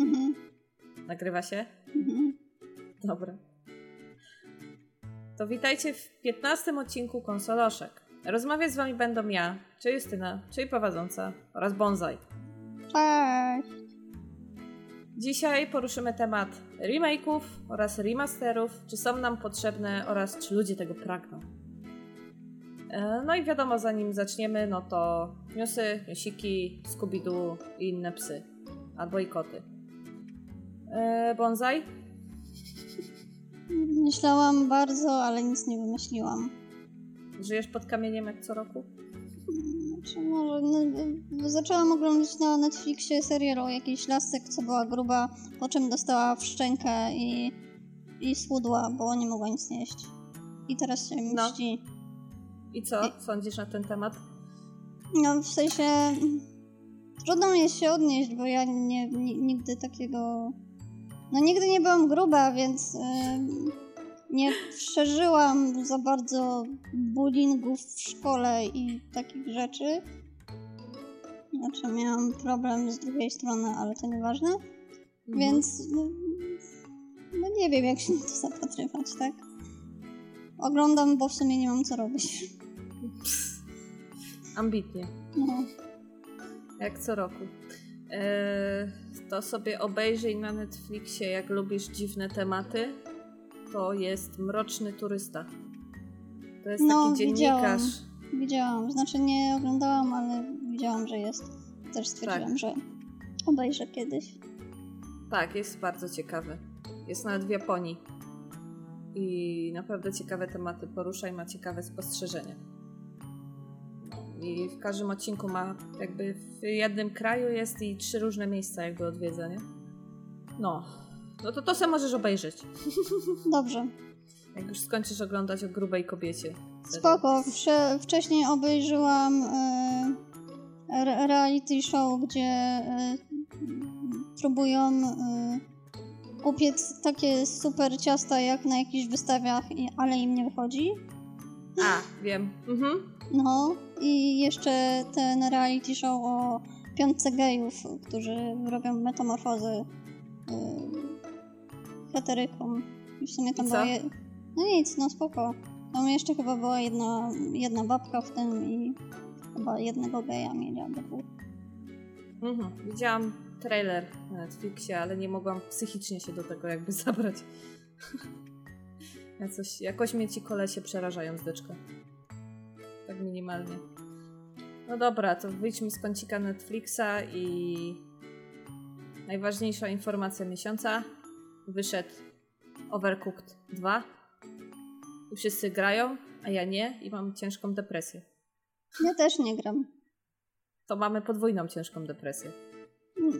Mhm. Nagrywa się? Mhm. Dobra. To witajcie w 15 odcinku Konsoloszek. Rozmawiać z wami będą ja, czyli Justyna, czyli prowadząca oraz Bonsai. Cześć. Dzisiaj poruszymy temat remake'ów oraz remasterów, czy są nam potrzebne oraz czy ludzie tego pragną. E, No i wiadomo, zanim zaczniemy, no to newsy, newsiki, Scooby-Doo i inne psy. Albo i koty. E, Bonsai? Myślałam bardzo, ale nic nie wymyśliłam. Żyjesz pod kamieniem jak co roku? Znaczy, może, no, zaczęłam oglądać na Netflixie serial o jakiejś lasce, co była gruba, po czym dostała w szczękę i, i schudła, bo nie mogła nic jeść. I teraz się No. mści. I co sądzisz na ten temat? No, w sensie trudno mi się odnieść, bo ja nie, ni- nigdy takiego... No nigdy nie byłam gruba, więc nie przeżyłam za bardzo bullyingów w szkole i takich rzeczy. Znaczy miałam problem z drugiej strony, ale to nieważne. Mhm. Więc no, no nie wiem, jak się na to zapatrywać, tak? Oglądam, bo w sumie nie mam co robić. Ambitnie, No. Jak co roku. Eee, to sobie obejrzyj na Netflixie, jak lubisz dziwne tematy. To jest Mroczny Turysta. To jest No, taki widziałam. dziennikarz. Widziałam, znaczy nie oglądałam, ale widziałam, że jest. Też stwierdziłam, Tak. że obejrzę kiedyś. Tak, jest bardzo ciekawy. Jest nawet w Japonii. I naprawdę ciekawe tematy porusza i ma ciekawe spostrzeżenia. I w każdym odcinku ma jakby w jednym kraju jest i trzy różne miejsca jakby odwiedza, nie? No. No to to se możesz obejrzeć. Dobrze, Jak już skończysz oglądać o grubej kobiecie. Spoko. Wcze- wcześniej obejrzyłam e, re- reality show, gdzie e, próbują e, upiec takie super ciasta jak na jakichś wystawach, i- ale im nie wychodzi. A, wiem. Mhm. No i jeszcze ten reality show o piątce gejów, którzy robią metamorfozy yy, heterykom. I w sumie tam co? Je... No nic, no spoko. Tam jeszcze chyba była jedna, jedna babka w tym i chyba jednego geja mieli albo. Mhm. Widziałam trailer na Netflixie, ale nie mogłam psychicznie się do tego jakby zabrać. Ja coś, jakoś mnie ci kolesie przerażają z deczka. Tak minimalnie. No dobra, to wyjdźmy z kącika Netflixa i najważniejsza informacja miesiąca. Wyszedł Overcooked 2. I wszyscy grają, a ja nie i mam ciężką depresję. Ja też nie gram. To mamy podwójną ciężką depresję.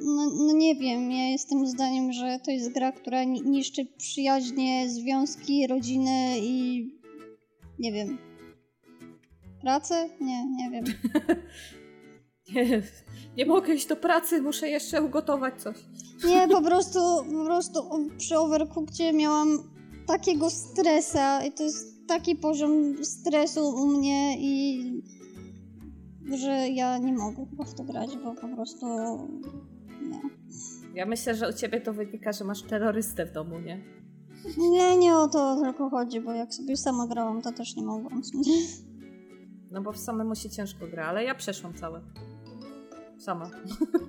No, no nie wiem, ja jestem zdaniem, że to jest gra, która ni- niszczy przyjaźnie, związki, rodziny i nie wiem. Pracę? Nie, nie wiem. Nie, nie mogę iść do pracy, muszę jeszcze ugotować coś. Nie, po prostu, po prostu przy Overcookcie miałam takiego stresa i to jest taki poziom stresu u mnie i że ja nie mogę chyba w to grać, bo po prostu nie. Ja myślę, że u ciebie to wynika, że masz terrorystę w domu, nie? Nie, nie o to tylko chodzi, bo jak sobie sama grałam, to też nie mogłam. No bo w samemu się ciężko gra, ale ja przeszłam całe. Sama.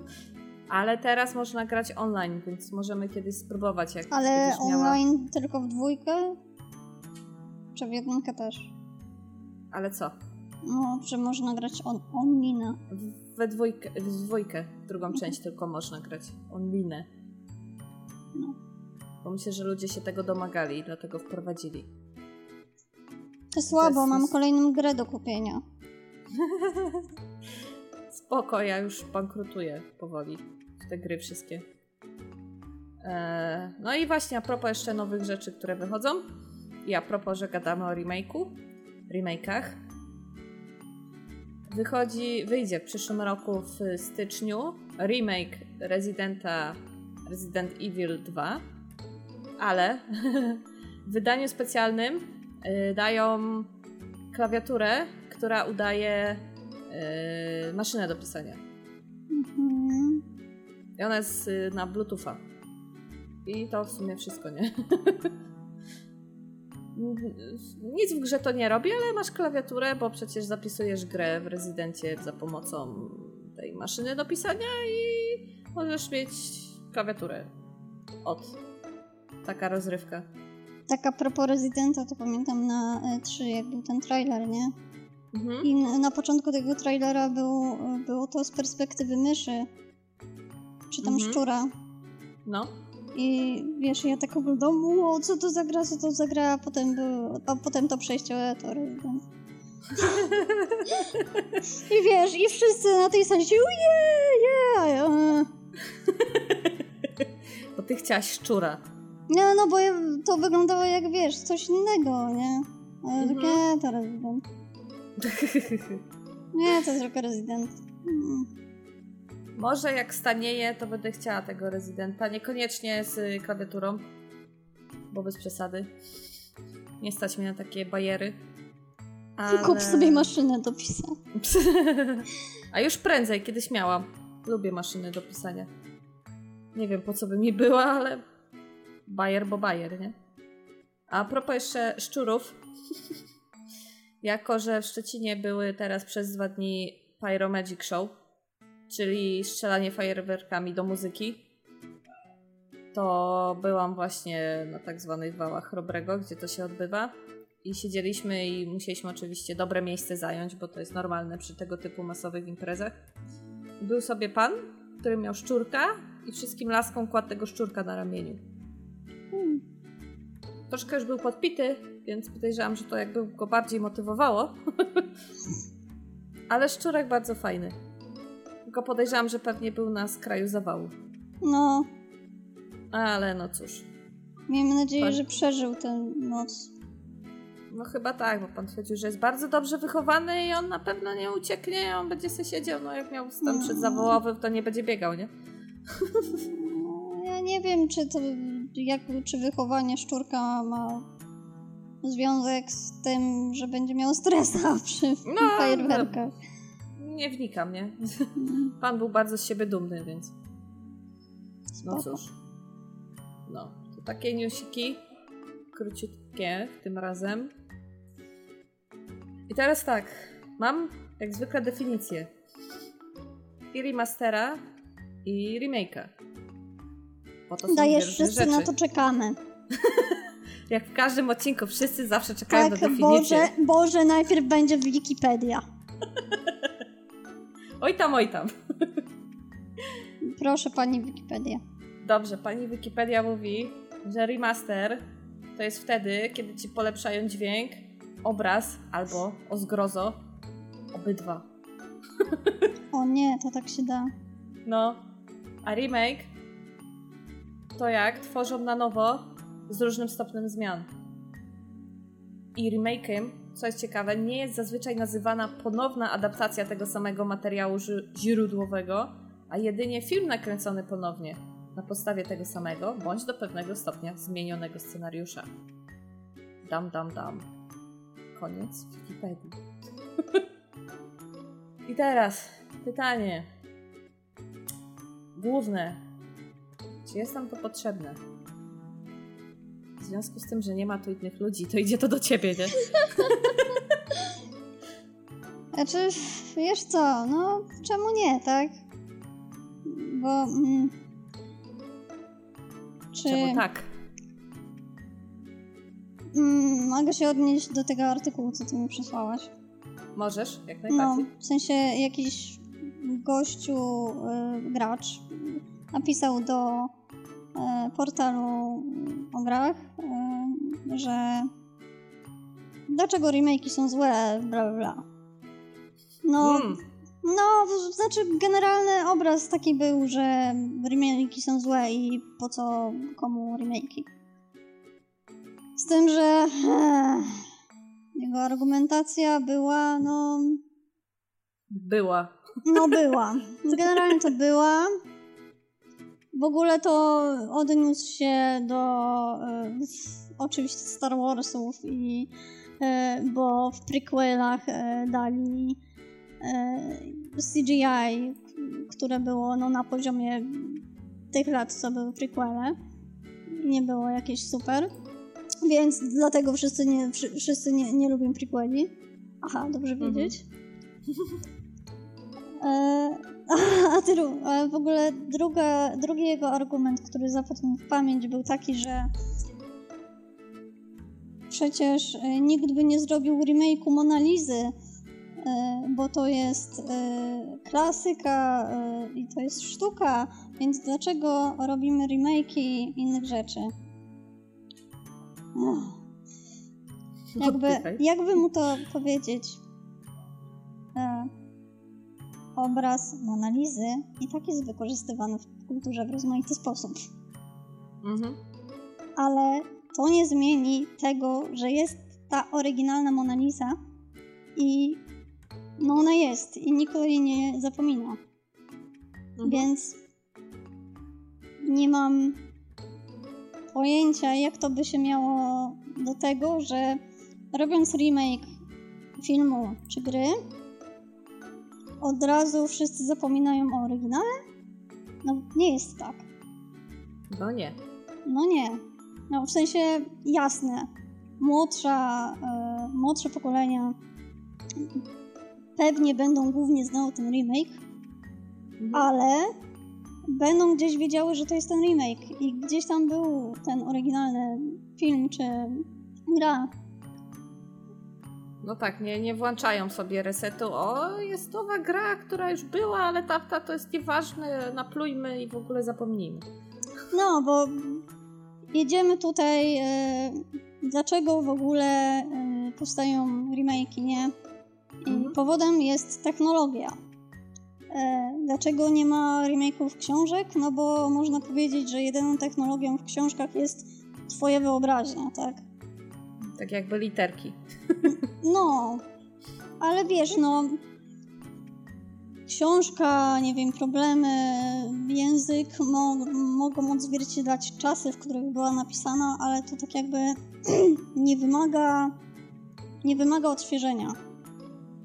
ale teraz można grać online, więc możemy kiedyś spróbować, jak Ale miała... online tylko w dwójkę? Czy w jedynkę też? Ale co? No, że można grać on, online. We dwójkę, w dwójkę, drugą część tylko można grać online. No. Bo myślę, że ludzie się tego domagali i dlatego wprowadzili. To słabo, mam kolejną grę do kupienia. Spoko, ja już bankrutuję powoli w te gry wszystkie. Eee, no i właśnie a propos jeszcze nowych rzeczy, które wychodzą. I a propos, że gadamy o remake'u, remake'ach. Wychodzi, wyjdzie w przyszłym roku w styczniu remake Residenta Resident Evil 2, ale w wydaniu specjalnym dają klawiaturę, która udaje yy, maszynę do pisania. Mhm. I ona jest y, na Bluetootha. I to w sumie wszystko, nie? Nic w grze to nie robi, ale masz klawiaturę, bo przecież zapisujesz grę w rezydencie za pomocą tej maszyny do pisania i możesz mieć klawiaturę od. Taka rozrywka. Tak a propos rezydenta, to pamiętam na E3, jak był ten trailer, nie? Mhm. I na, na początku tego trailera był, było to z perspektywy myszy. Czy tam Mhm. szczura. No. I wiesz, ja tak oglądam, o, co to za gra, co to za gra, a potem, był, a potem to przejście, e, to rezydent. I wiesz, i wszyscy na tej sali się, je, je, e. Bo ty chciałaś szczura. Nie, no bo to wyglądało jak, wiesz, coś innego, nie? Ale Mhm. nie, to rezydent. Nie, to jest tylko rezydent. Może jak stanieje, to będę chciała tego rezydenta. Niekoniecznie z y, klawiaturą, bo bez przesady. Nie stać mnie na takie bajery. Ale... Kup sobie maszynę do pisania. A już prędzej, kiedyś miałam. Lubię maszyny do pisania. Nie wiem po co by mi była, ale bajer, bo bajer, nie? A propos jeszcze szczurów. jako, że w Szczecinie były teraz przez dwa dni Pyro Magic Show, czyli strzelanie fajerwerkami do muzyki, to byłam właśnie na tak zwanych wałach Chrobrego, gdzie to się odbywa. I siedzieliśmy i musieliśmy oczywiście dobre miejsce zająć, bo to jest normalne przy tego typu masowych imprezach. Był sobie pan, który miał szczurka i wszystkim laskom kładł tego szczurka na ramieniu. Hmm. Troszkę już był podpity, więc podejrzewam, że to jakby go bardziej motywowało. Ale szczurek bardzo fajny. Tylko podejrzewam, że pewnie był na skraju zawału. No, Ale no cóż. miejmy nadzieję, Pan- że przeżył tę noc. No chyba tak, bo pan twierdził, że jest bardzo dobrze wychowany i on na pewno nie ucieknie, on będzie sobie siedział, no jak miał stan No. przedzawołowy, to nie będzie biegał, nie? No, Ja nie wiem, czy to, jak, czy wychowanie szczurka ma związek z tym, że będzie miał stresa przy No, fajerwerkach. Nie wnikam, nie? Pan był bardzo z siebie dumny, więc no cóż. No, to takie newsiki, króciutkie tym razem. I teraz tak, mam jak zwykle definicję. I remastera, i remake'a. Bo to są Dajesz, wszyscy rzeczy. na to czekamy. Jak w każdym odcinku, wszyscy zawsze czekają Tak, na definicję. Boże, Boże, najpierw będzie Wikipedia. Oj tam, oj tam. Proszę pani Wikipedia. Dobrze, pani Wikipedia mówi, że remaster to jest wtedy, kiedy ci polepszają dźwięk, obraz albo o zgrozo obydwa. O nie, to tak się da. No, a remake to jak tworzą na nowo z różnym stopniem zmian. I remake'em, co jest ciekawe, nie jest zazwyczaj nazywana ponowna adaptacja tego samego materiału źródłowego, a jedynie film nakręcony ponownie na podstawie tego samego, bądź do pewnego stopnia zmienionego scenariusza. Dam, dam, dam. Koniec Wikipedii. I teraz pytanie główne. Czy jest nam to potrzebne? W związku z tym, że nie ma tu innych ludzi, to idzie to do ciebie, nie? Znaczy, wiesz co, no czemu nie, tak? Bo... Mm, czy Czemu tak? mm, mogę się odnieść do tego artykułu, co ty mi przesłałaś? Możesz, jak No, najbardziej. w sensie jakiś gościu, y, gracz, napisał do y, portalu o grach, y, że dlaczego remake'i są złe, bla bla bla. No, Mm, no, znaczy generalny obraz taki był, że remake'i są złe i po co komu remake'i. Z tym, że eh, jego argumentacja była, no, była. no była. Generalnie to była. W ogóle to odniósł się do e, oczywiście Star Warsów i e, bo w prequelach e, dali CGI, które było no, na poziomie tych lat, co były prequele. Nie było jakieś super. Więc dlatego wszyscy nie, wszyscy nie, nie lubią prequeli. Aha, dobrze mhm. wiedzieć. E, a, dru, a w ogóle druga, drugi jego argument, który zapadł mi w pamięć, był taki, że przecież e, nikt by nie zrobił remake'u Monalizy, e, bo to jest e, klasyka i to jest sztuka, więc dlaczego robimy remake'i innych rzeczy? Jakby, jakby mu to powiedzieć? Obraz Monalizy i tak jest wykorzystywany w kulturze w rozmaity sposób. Mhm. Ale to nie zmieni tego, że jest ta oryginalna Mona Lisa i no ona jest i nikt jej nie zapomina. Mhm. Więc nie mam pojęcia, jak to by się miało do tego, że robiąc remake filmu czy gry, od razu wszyscy zapominają o oryginale? No nie jest tak. No nie. No nie. No w sensie jasne. Młodsza, e, młodsze pokolenia pewnie będą głównie znały ten remake, mhm. ale będą gdzieś wiedziały, że to jest ten remake i gdzieś tam był ten oryginalny film czy gra no tak, nie, nie włączają sobie resetu. O, jest nowa gra, która już była, ale tamta to jest nieważne, naplujmy i w ogóle zapomnijmy. No, bo jedziemy tutaj. E, dlaczego w ogóle e, powstają remake'i, nie? Mhm. Powodem jest technologia. E, dlaczego nie ma remake'ów książek? No bo można powiedzieć, że jedyną technologią w książkach jest twoja wyobraźnia, tak? Tak jakby literki. No, ale wiesz, no. Książka, nie wiem, problemy, język mo mogą odzwierciedlać czasy, w których była napisana, ale to tak jakby nie wymaga, nie wymaga odświeżenia.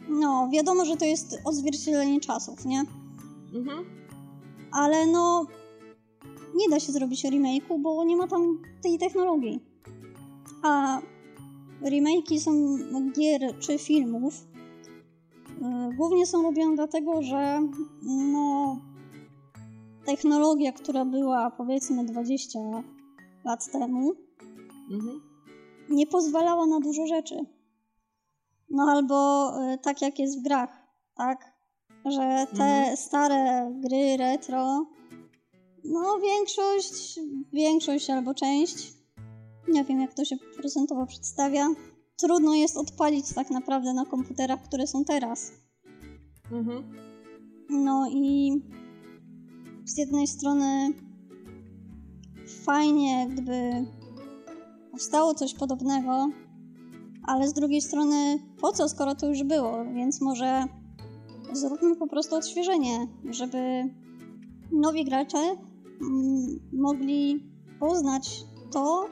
No, wiadomo, że to jest odzwierciedlenie czasów, nie? Mhm. Ale no, nie da się zrobić remake'u, bo nie ma tam tej technologii. A remake'i są gier czy filmów e, głównie są robione dlatego, że no, technologia, która była powiedzmy 20 lat temu, mhm. nie pozwalała na dużo rzeczy. No albo e, tak jak jest w grach, tak? Że te mhm. stare gry retro, no większość, większość albo część nie wiem, jak to się procentowo przedstawia. Trudno jest odpalić tak naprawdę na komputerach, które są teraz. Mhm. No i z jednej strony fajnie, gdyby powstało coś podobnego, ale z drugiej strony po co, skoro to już było? Więc może zróbmy po prostu odświeżenie, żeby nowi gracze mm, mogli poznać to,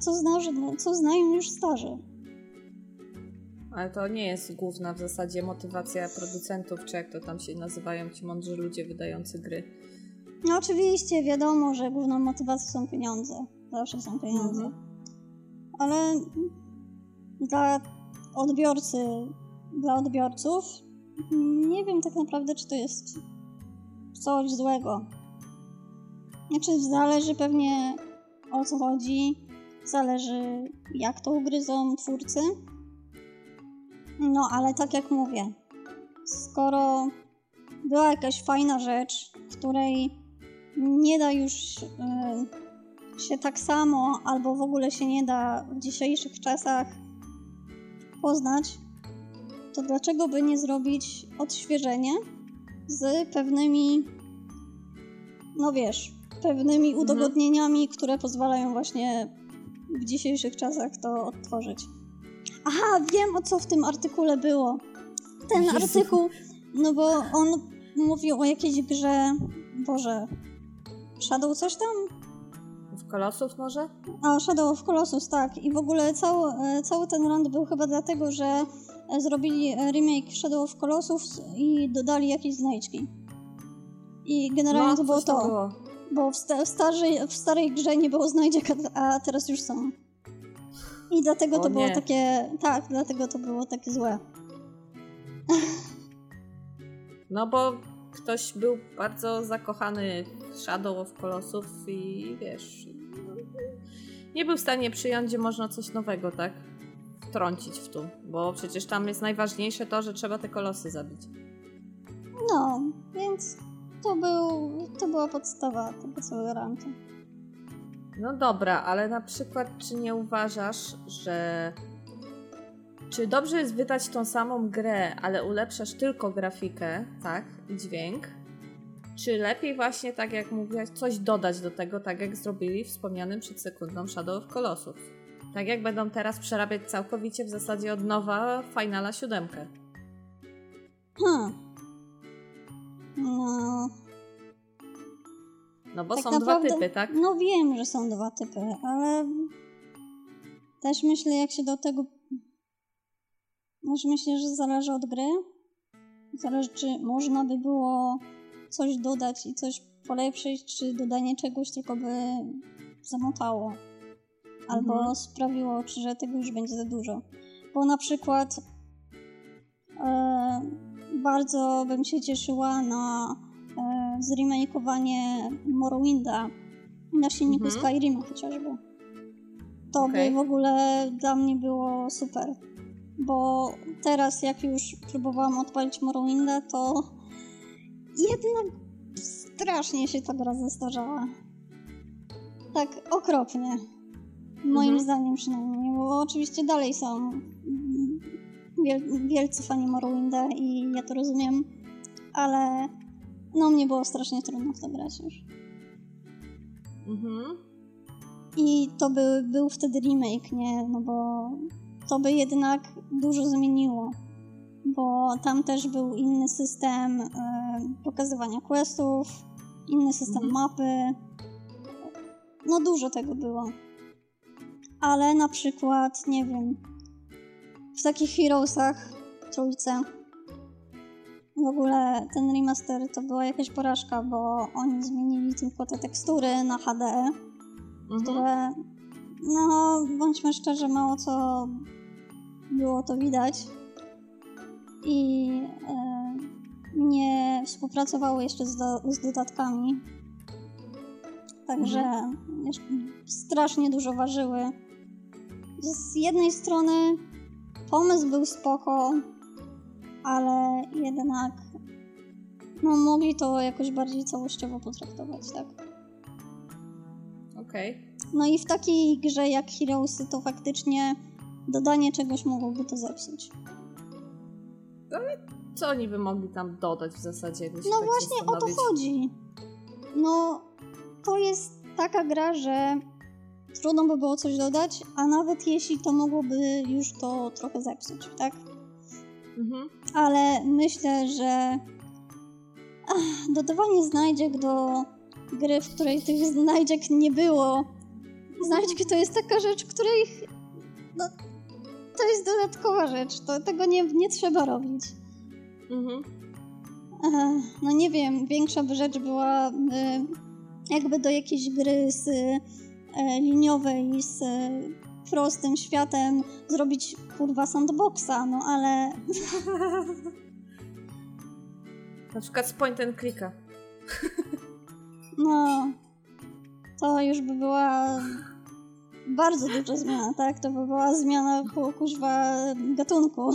co, zna, co znają już starzy. Ale to nie jest główna w zasadzie motywacja producentów, czy jak to tam się nazywają ci mądrzy ludzie wydający gry. No oczywiście, wiadomo, że główną motywacją są pieniądze. Zawsze są pieniądze. Mhm. Ale dla odbiorcy, dla odbiorców nie wiem tak naprawdę, czy to jest coś złego. Znaczy, zależy pewnie o co chodzi, Zależy, jak to ugryzą twórcy. No, ale tak jak mówię, skoro była jakaś fajna rzecz, której nie da już y, się tak samo, albo w ogóle się nie da w dzisiejszych czasach poznać, to dlaczego by nie zrobić odświeżenie z pewnymi, no wiesz, pewnymi mhm. udogodnieniami, które pozwalają właśnie w dzisiejszych czasach to odtworzyć. Aha, wiem o co w tym artykule było. Ten Jezu. artykuł, no bo on mówił o jakiejś grze, Boże, Shadow coś tam? W Colossus może? A, Shadow of Colossus, tak. I w ogóle cały, e, cały ten rand był chyba dlatego, że e, zrobili remake Shadow of Colossus i dodali jakieś znajdźki. I generalnie no, to było to. to było. Bo w, sta- w, starej, w starej grze nie było znajdziek, a teraz już są. I dlatego O to było nie. takie. Tak, dlatego to było takie złe. No bo ktoś był bardzo zakochany w Shadow of Colossus i wiesz, nie był w stanie przyjąć, gdzie można coś nowego, tak? Wtrącić w tu, bo przecież tam jest najważniejsze to, że trzeba te kolosy zabić. No, więc to, był, to była podstawa tego całego rantu. No dobra, ale na przykład czy nie uważasz, że czy dobrze jest wydać tą samą grę, ale ulepszasz tylko grafikę, tak, i dźwięk? Czy lepiej właśnie, tak jak mówiłaś, coś dodać do tego, tak jak zrobili wspomnianym przed sekundą Shadow of Colossus? Tak jak będą teraz przerabiać całkowicie w zasadzie od nowa Finala 7. Hmm. No, No bo Tak są naprawdę- dwa typy, tak? no wiem, że są dwa typy, ale też myślę, jak się do tego. Może myślę, że zależy od gry. Zależy, czy można by było coś dodać i coś polepszyć, czy dodanie czegoś tylko by zamotało. Albo Mhm. sprawiło, czy że tego już będzie za dużo. Bo na przykład e, bardzo bym się cieszyła na e, zremakeowanie Morrowinda na silniku Mhm. Skyrima chociażby. To Okej. by w ogóle dla mnie było super. Bo teraz jak już próbowałam odpalić Morrowinda, to jednak strasznie się ta gra zestarzała. Tak okropnie. Moim Mhm. zdaniem przynajmniej, bo oczywiście dalej są wiel- wielcy fani Morrowinda i ja to rozumiem, ale no mnie było strasznie trudno w to grać już. Mhm. I to by, był wtedy remake, nie? No bo to by jednak dużo zmieniło. Bo tam też był inny system e, pokazywania questów, inny system Mhm. mapy. No dużo tego było. Ale na przykład, nie wiem, w takich Heroesach, trójce, w ogóle ten remaster to była jakaś porażka, bo oni zmienili tylko te tekstury na HD Mhm. które, no, bądźmy szczerzy, mało co było to widać. I e, nie współpracowały jeszcze z, do, z dodatkami. Także jeszcze strasznie dużo ważyły. Z jednej strony pomysł był spoko, ale jednak no, mogli to jakoś bardziej całościowo potraktować, tak? Okej. No i w takiej grze jak Heroesy to faktycznie dodanie czegoś mogłoby to zepsuć. Co oni by mogli tam dodać w zasadzie? jakby No tak właśnie o to chodzi. No to jest taka gra, że trudno by było coś dodać, a nawet jeśli to mogłoby już to trochę zepsuć, tak? Mhm. Ale myślę, że ach, dodawanie znajdziek do gry, w której tych znajdziek nie było. Znajdzieki to jest taka rzecz, której. No, to jest dodatkowa rzecz. To, tego nie, nie trzeba robić. Mhm. E, No nie wiem, większa by rzecz była e, jakby do jakiejś gry z e, liniowej, z e, prostym światem zrobić kurwa sandboxa, no ale Na przykład z point and clicka. no to już by była bardzo duża zmiana, tak? To by była zmiana ku- kuźwa gatunku.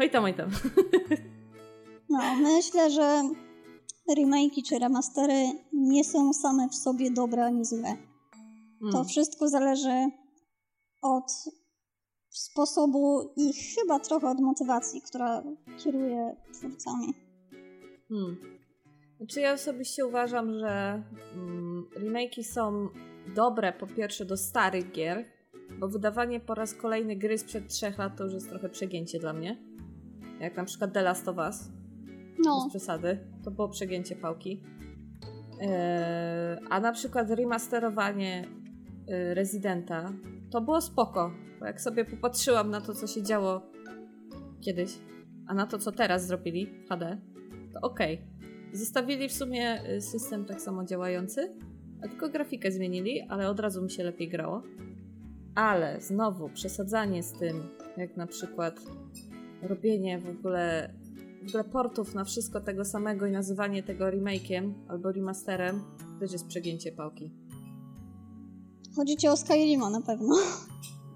Oj tam, oj tam. No, myślę, że remake'i czy remastery nie są same w sobie dobre ani złe. To Mm. wszystko zależy od sposobu i chyba trochę od motywacji, która kieruje twórcami. Hmm. Znaczy ja osobiście uważam, że mm, remake'i są dobre po pierwsze do starych gier, bo wydawanie po raz kolejny gry sprzed trzech lat to już jest trochę przegięcie dla mnie. Jak na przykład The Last of Us, No, bez przesady. To było przegięcie pałki. Eee, a na przykład remasterowanie y, Residenta to było spoko. Bo jak sobie popatrzyłam na to, co się działo kiedyś, a na to, co teraz zrobili w HD, to okej. Zostawili w sumie y, system tak samo działający, a tylko grafikę zmienili, ale od razu mi się lepiej grało. Ale znowu przesadzanie z tym, jak na przykład robienie w ogóle, w ogóle portów na wszystko tego samego i nazywanie tego remake'iem albo remasterem, też jest przegięcie pałki. Chodzi ci o Skyrima na pewno.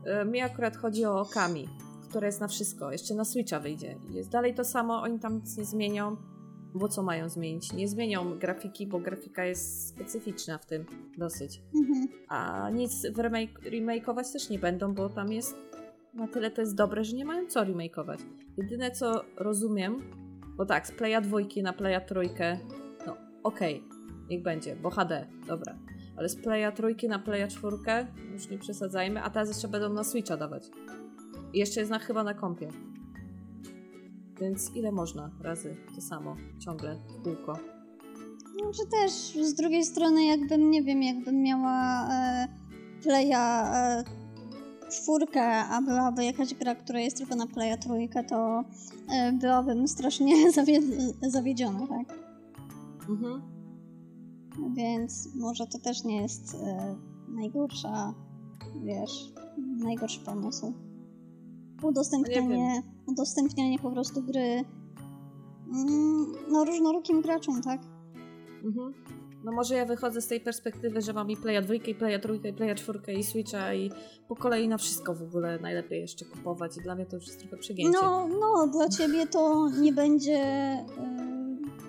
E, Mi akurat chodzi o Okami, które jest na wszystko. Jeszcze na Switcha wyjdzie. Jest dalej to samo, oni tam nic nie zmienią. Bo co mają zmienić? Nie zmienią grafiki, bo grafika jest specyficzna w tym dosyć. Mhm. A nic w remake, remakeować też nie będą, bo tam jest na tyle to jest dobre, że nie mają co remakeować. Jedyne co rozumiem, bo tak, z Playa dwójki na Playa trójkę, no okej, niech będzie, bo HD, dobra. Ale z Playa trójki na Playa czwórkę, już nie przesadzajmy, a teraz jeszcze będą na Switcha dawać. I jeszcze jest na, chyba na kompie. Więc ile można razy to samo, ciągle, w kółko. No, czy też z drugiej strony, jakbym, nie wiem, jakbym miała e, Playa e, czwórkę, a byłaby jakaś gra, która jest tylko na Playa trójkę, to e, byłabym strasznie zawie zawiedziona, tak? Mhm. Więc może to też nie jest e, najgorsza, wiesz, najgorszy pomysł. Udostępnianie, udostępnianie po prostu gry mm, no różnorakim graczom, tak? Mhm. No może ja wychodzę z tej perspektywy, że mam i Playa 2, i Playa 3, i Playa 4, i Switcha i po kolei na wszystko w ogóle najlepiej jeszcze kupować i dla mnie to już jest trochę przegięcie. No, no, dla ciebie to nie będzie,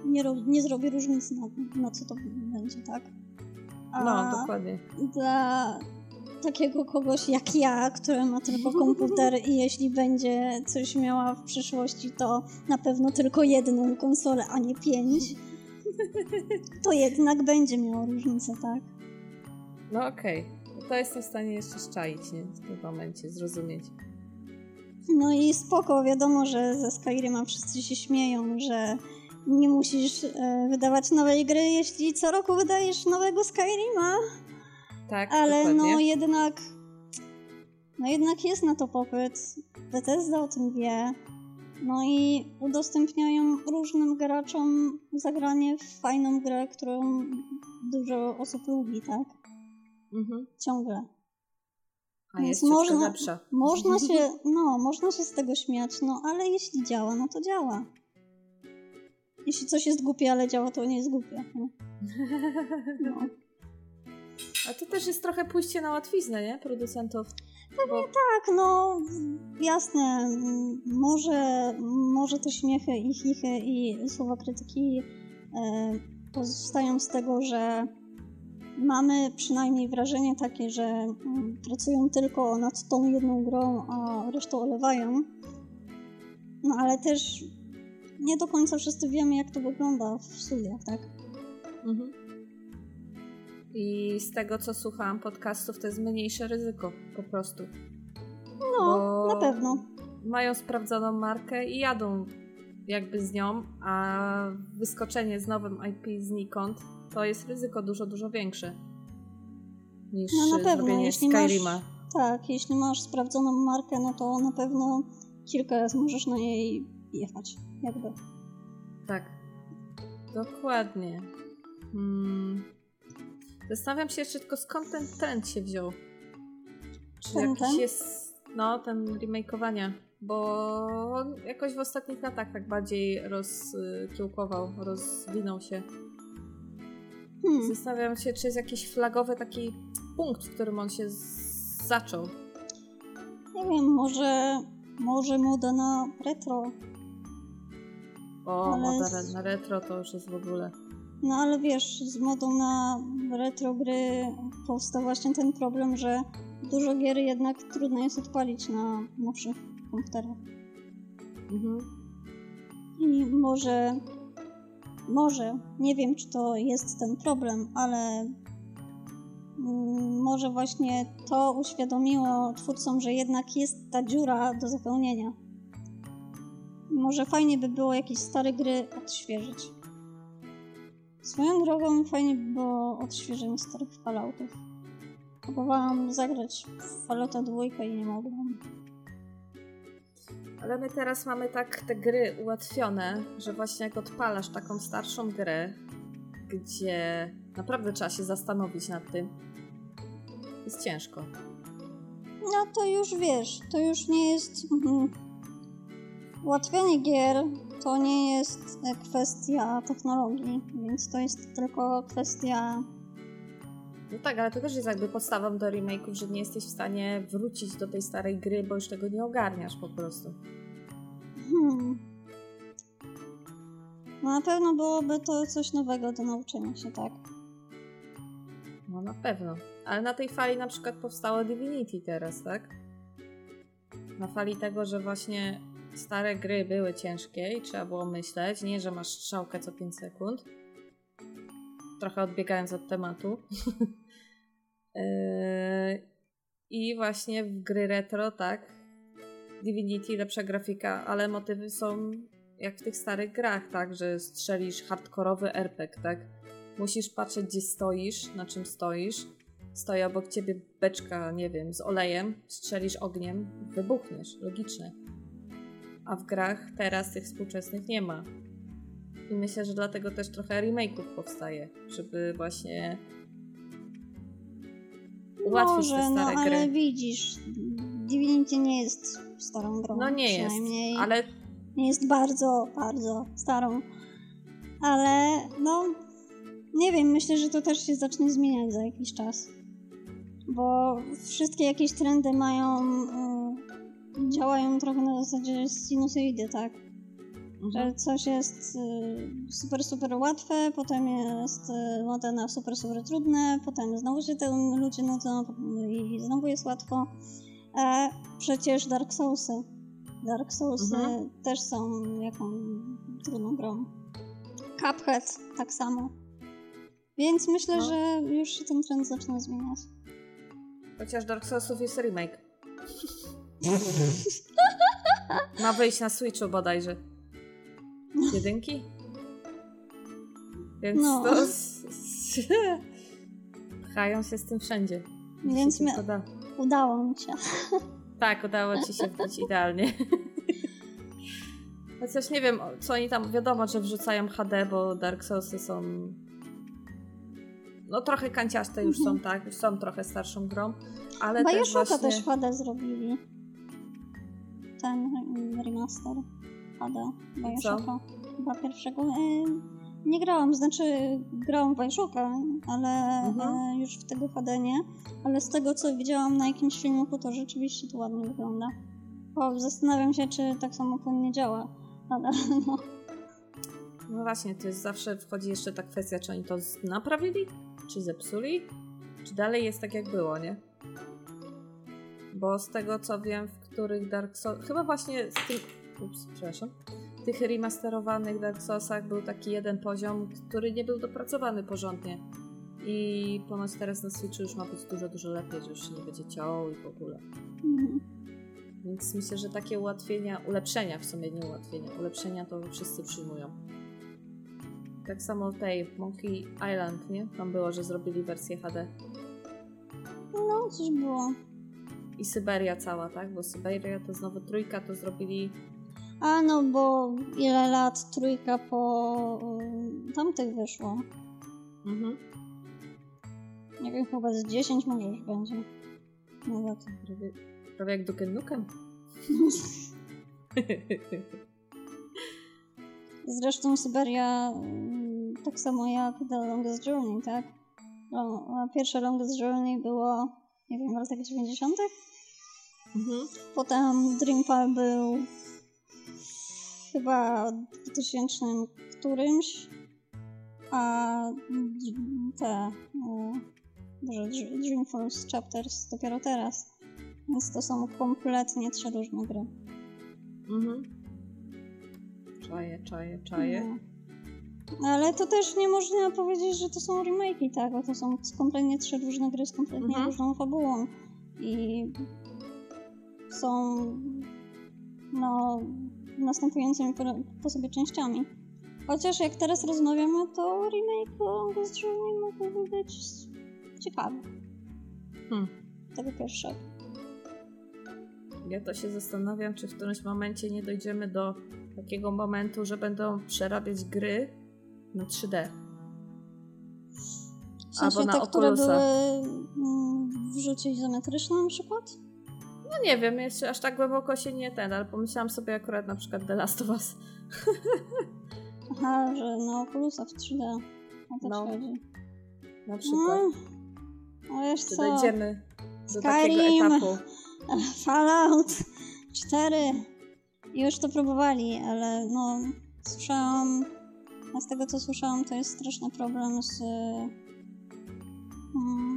nie, nie zrobi różnicy na, na co to będzie, tak? A No, dokładnie. dla takiego kogoś jak ja, który ma tylko komputer i jeśli będzie coś miała w przyszłości, to na pewno tylko jedną konsolę, a nie pięć, to jednak będzie miało różnicę, tak? No okej. No To jestem w stanie jeszcze szczaić, nie? W tym momencie, zrozumieć. No i spoko, wiadomo, że ze Skyrima wszyscy się śmieją, że nie musisz e, wydawać nowej gry, jeśli co roku wydajesz nowego Skyrima, Tak, ale dokładnie. no jednak no jednak jest na to popyt. Bethesda o tym wie. No i udostępniają różnym graczom zagranie w fajną grę, którą dużo osób lubi, tak? Mhm. Ciągle. A Więc jest można- lepsza. Można się, no, można się z tego śmiać, no ale jeśli działa, no to działa. Jeśli coś jest głupie, ale działa, to nie jest głupie. No. No. A to też jest trochę pójście na łatwiznę, nie? Producentów. Bo... Tak, no jasne, może, może te śmiechy i chichy i słowa krytyki e, pozostają z tego, że mamy przynajmniej wrażenie takie, że mm, pracują tylko nad tą jedną grą, a resztę olewają. No ale też nie do końca wszyscy wiemy, jak to wygląda w studiach, tak? Mhm. I z tego, co słuchałam podcastów, to jest mniejsze ryzyko po prostu. No, Bo na pewno. Mają sprawdzoną markę i jadą jakby z nią, a wyskoczenie z nowym IP znikąd to jest ryzyko dużo, dużo większe niż No na pewno, jeśli masz- Skyrima. Tak, jeśli masz sprawdzoną markę, no to na pewno kilka razy możesz na niej jechać, jakby. Tak. Dokładnie. Hmm. Zastanawiam się jeszcze tylko skąd ten trend się wziął. Czy Ten jakiś trend? jest, no, ten remakeowania, bo on jakoś w ostatnich latach tak bardziej rozkiełkował, rozwinął się. Hmm. Zastanawiam się, czy jest jakiś flagowy taki punkt, w którym on się zaczął. Nie wiem, może, może moda na retro. O, Ale moda na retro to już jest w ogóle. No ale wiesz, z modą na retro gry powstał właśnie ten problem, że dużo gier jednak trudno jest odpalić na nowszych komputerach. Mhm. I może, może, nie wiem czy to jest ten problem, ale mm, może właśnie to uświadomiło twórcom, że jednak jest ta dziura do zapełnienia. Może fajnie by było jakieś stare gry odświeżyć. Swoją drogą fajnie by było odświeżenie starych Falloutów. Próbowałam zagrać w Fallouta 2 i nie mogłam. Ale my teraz mamy tak te gry ułatwione, że właśnie jak odpalasz taką starszą grę, gdzie naprawdę trzeba się zastanowić nad tym, jest ciężko. No to już wiesz, to już nie jest. Ułatwianie gier to nie jest e, kwestia technologii, więc to jest tylko kwestia. No tak, ale to też jest jakby podstawą do remake'ów, że nie jesteś w stanie wrócić do tej starej gry, bo już tego nie ogarniasz po prostu. Hmm. No na pewno byłoby to coś nowego do nauczenia się, tak? No na pewno. Ale na tej fali na przykład powstało Divinity teraz, tak? Na fali tego, że właśnie stare gry były ciężkie i trzeba było myśleć, nie, że masz strzałkę co 5 sekund. Trochę odbiegając od tematu. Yy, I właśnie w gry retro, tak? Divinity, lepsza grafika, ale motywy są jak w tych starych grach, tak? Że strzelisz hardkorowy RPG, tak? Musisz patrzeć, gdzie stoisz, na czym stoisz. Stoi obok ciebie beczka, nie wiem, z olejem, strzelisz ogniem, wybuchniesz. Logiczne. A w grach teraz tych współczesnych nie ma. I myślę, że dlatego też trochę remake'ów powstaje, żeby właśnie ułatwić Może, te stare no gry. ale widzisz, Divinity nie jest starą grą. No nie jest, ale Nie jest bardzo, bardzo starą. Ale no, nie wiem, myślę, że to też się zacznie zmieniać za jakiś czas. Bo wszystkie jakieś trendy mają, y, działają trochę na zasadzie sinusoidy, tak? Że mhm. coś jest y, super, super łatwe, potem jest y, moda na super, super trudne, potem znowu się tym ludzie nudzą i znowu jest łatwo. E, przecież Dark Soulsy. Dark Soulsy Mhm. też są jaką trudną grą. Cuphead tak samo. Więc myślę, No. że już się ten trend zaczyna zmieniać. chociaż Dark Soulsów jest remake. Ma wyjść na Switchu bodajże. Jedynki? Więc No. to... Pchają się z tym wszędzie. Więc się my- tylko da. Udało mi się. Tak, udało ci się wbić idealnie. Chociaż nie wiem, co oni tam... Wiadomo, że wrzucają HD, bo Dark Soulsy są... No trochę kanciaste już są, tak? Już są trochę starszą grą, ale też Bioshocka właśnie... też HD zrobili. Ten remaster HD Bioshocka. Chyba pierwszego. E, nie grałam, znaczy grałam w Bioshocka, ale Mhm. e, już w tego HD nie. Ale z tego co widziałam na jakimś filmiku, to rzeczywiście to ładnie wygląda. Bo zastanawiam się, czy tak samo płynnie działa. Ale no. No właśnie, to jest zawsze wchodzi jeszcze ta kwestia, czy oni to naprawili, czy zepsuli, czy dalej jest tak jak było, nie? Bo z tego co wiem, w których Dark Souls... Chyba właśnie z tych... Ups, przepraszam. W tych remasterowanych Dark Soulsach był taki jeden poziom, który nie był dopracowany porządnie. I ponoć teraz na Switchu już ma być dużo, dużo lepiej, że już się nie będzie ciął i w ogóle. Mhm. Więc myślę, że takie ułatwienia, ulepszenia w sumie, nie ułatwienia, ulepszenia to wszyscy przyjmują. Tak samo tej Monkey Island, nie? Tam było, że zrobili wersję HD. No, coś było. I Syberia cała, tak? Bo Syberia to znowu trójka, to zrobili... A no, bo ile lat trójka po y, tamtych wyszło? Mhm. Nie wiem, chyba z 10 może już będzie. Nawet. Prawie, prawie jak Duke Nukem. Zresztą Syberia mm, tak samo jak The Longest Journey, tak? No, pierwsze Longest Journey było, nie wiem, w latach 90. Mhm. Potem Dreamfall był chyba w 2000 którymś, a te, e, Boże, Dr- Dreamfalls Chapters dopiero teraz. Więc to są kompletnie trzy różne gry. Mhm. Czaję, czaję, czaję. No. Ale to też nie można powiedzieć, że to są remake'i, tak? Bo to są kompletnie trzy różne gry z kompletnie Mhm. różną fabułą. I są no, następującymi po, po sobie częściami. Chociaż jak teraz rozmawiamy, to remake Longest Journey mógłby być ciekawy. Hmm. Tego pierwszego. Ja to się zastanawiam, czy w którymś momencie nie dojdziemy do takiego momentu, że będą przerabiać gry na 3D. W sensie Albo na te, które Oculusa. były mm, w rzucie izometrycznym na przykład? No nie wiem, jeszcze aż tak głęboko się nie ten, ale pomyślałam sobie akurat na przykład The Last of Us. Aha, że na Oculusa w 3D. O to No, chodzi. Na przykład. No, a wiesz Czy co? dojdziemy do Skyrim. takiego etapu. Fallout 4. Już to próbowali, ale no słyszałam, a z tego co słyszałam, to jest straszny problem z mm,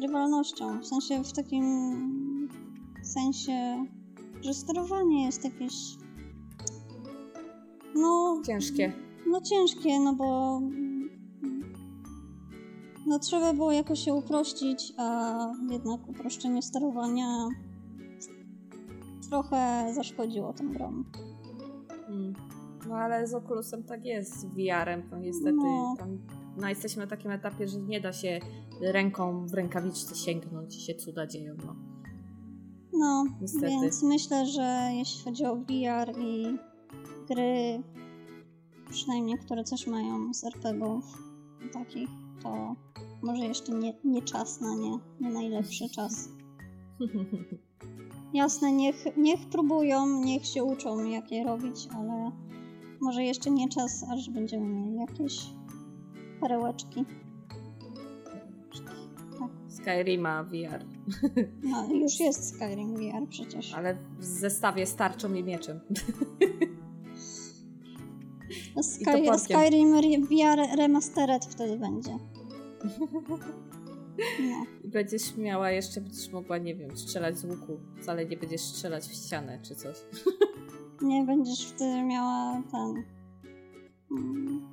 z grywalnością. W sensie, w takim sensie, że sterowanie jest jakieś no, Ciężkie. no ciężkie, no bo no trzeba było jakoś się uprościć, a jednak uproszczenie sterowania trochę zaszkodziło tym grom. Mm. No ale z Oculusem tak jest, z VR-em to niestety No. tam no, jesteśmy na takim etapie, że nie da się ręką w rękawiczce sięgnąć i się cuda dzieją. No. No, Niestety. więc myślę, że jeśli chodzi o VR i gry, przynajmniej które coś mają z RPGów takich, to może jeszcze nie, nie czas na nie, nie najlepszy czas. Jasne, niech, niech próbują, niech się uczą, jak je robić, ale może jeszcze nie czas, aż będziemy mieli jakieś perełeczki. Skyrima VR, No, już jest Skyrim VR przecież. ale w zestawie z tarczą i mieczem. Sky, toporkiem. Skyrim VR Remastered wtedy będzie. No. I będziesz miała jeszcze, będziesz mogła, nie wiem, strzelać z łuku. Wcale nie będziesz strzelać w ścianę czy coś. Nie będziesz wtedy miała ten. mm,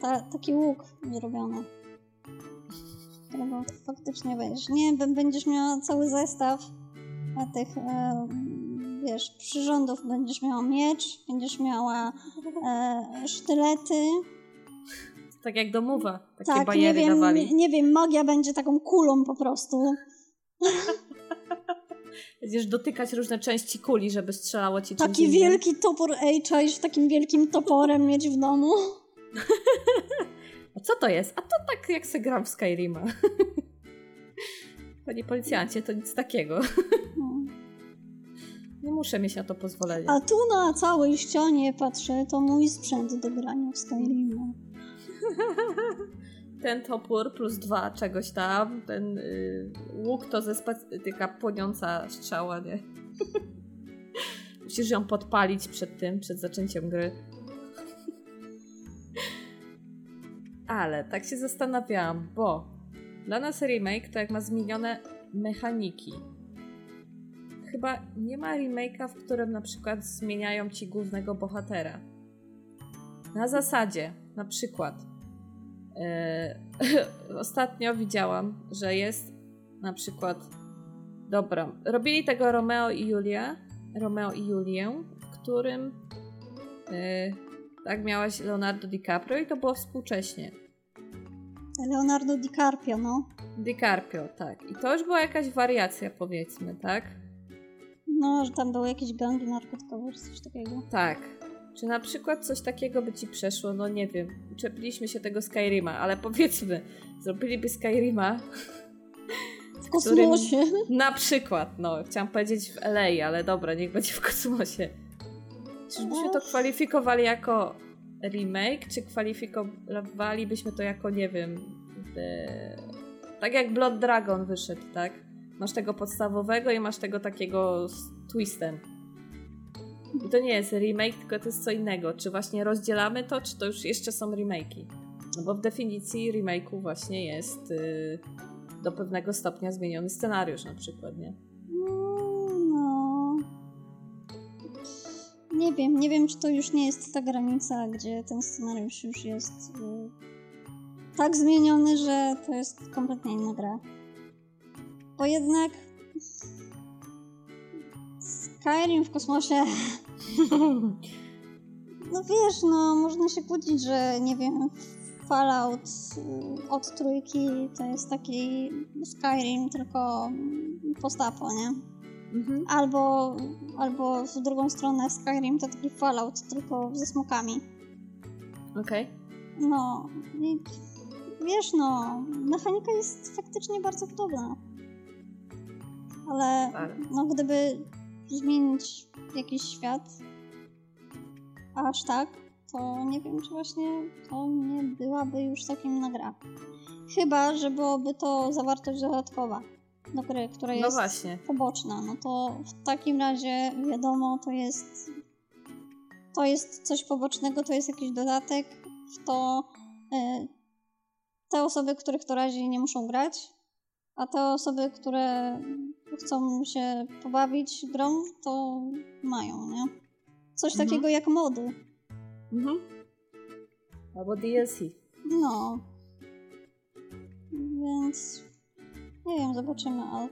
Ta, taki łuk zrobiony. Którego faktycznie będziesz. Nie, będziesz miała cały zestaw tych, e, wiesz, przyrządów. Będziesz miała miecz, będziesz miała e, sztylety. Tak jak domowa. Takie tak, nie bajery wiem, dawali. nie, nie wiem, magia będzie taką kulą po prostu. Będziesz dotykać różne części kuli, żeby strzelało ci Taki wielki topór Age'a z takim wielkim toporem mieć w domu. Co to jest? A to tak jak se gram w Skyrima. Panie policjancie, to nic takiego. Nie muszę mieć na to pozwolenia. A tu na całej ścianie patrzę, to mój sprzęt do grania w Skyrimie. Ten topór plus dwa czegoś tam, ten y, łuk to ze taka płoniąca strzała, nie? Musisz ją podpalić przed tym, przed zaczęciem gry. Ale tak się zastanawiałam, bo dla nas remake to jak ma zmienione mechaniki. Chyba nie ma remake'a, w którym na przykład zmieniają ci głównego bohatera. Na zasadzie, na przykład, e, ostatnio widziałam, że jest na przykład. Dobra, robili tego Romeo i Julię. Romeo i Julię, w którym e, tak miałaś Leonardo DiCaprio i to było współcześnie. Leonardo DiCaprio, no. DiCaprio, tak. I to już była jakaś wariacja, powiedzmy, tak? No, że tam były jakieś gangi narkotykowe czy coś takiego. Tak. Czy na przykład coś takiego by ci przeszło? No nie wiem. Uczepiliśmy się tego Skyrima, ale powiedzmy, zrobiliby Skyrima W kosmosie. Na przykład, no, chciałam powiedzieć w LA, ale dobra, niech będzie w kosmosie. Czyżbyśmy to kwalifikowali jako remake, czy kwalifikowalibyśmy to jako, nie wiem, e, tak jak Blood Dragon wyszedł, tak? Masz tego podstawowego i masz tego takiego z twistem. I to nie jest remake, tylko to jest co innego. Czy właśnie rozdzielamy to, czy to już jeszcze są remake'i? No bo w definicji remake'u właśnie jest y, do pewnego stopnia zmieniony scenariusz na przykład, nie? Nie wiem, nie wiem, czy to już nie jest ta granica, gdzie ten scenariusz już jest y, tak zmieniony, że to jest kompletnie inna gra. Bo jednak Skyrim w kosmosie, no wiesz, no można się kłócić, że nie wiem, Fallout y, od trójki to jest taki Skyrim, tylko postapo, nie? Mhm. Albo, albo w drugą stronę Skyrim to taki Fallout, tylko ze smokami. Okej. Okay. No, i wiesz, no, mechanika jest faktycznie bardzo podobna. Ale no, gdyby zmienić jakiś świat aż tak, to nie wiem, czy właśnie to nie byłaby już takim na gra. Chyba, że byłoby to zawartość dodatkowa do gry, która no jest właśnie. poboczna. No to w takim razie wiadomo, to jest to jest coś pobocznego, to jest jakiś dodatek, w to y, te osoby, których to razi nie muszą grać, a te osoby, które chcą się pobawić grą, to mają, nie? Coś mhm. takiego jak mody. Mhm. Albo DLC. No. Więc nie wiem, zobaczymy. A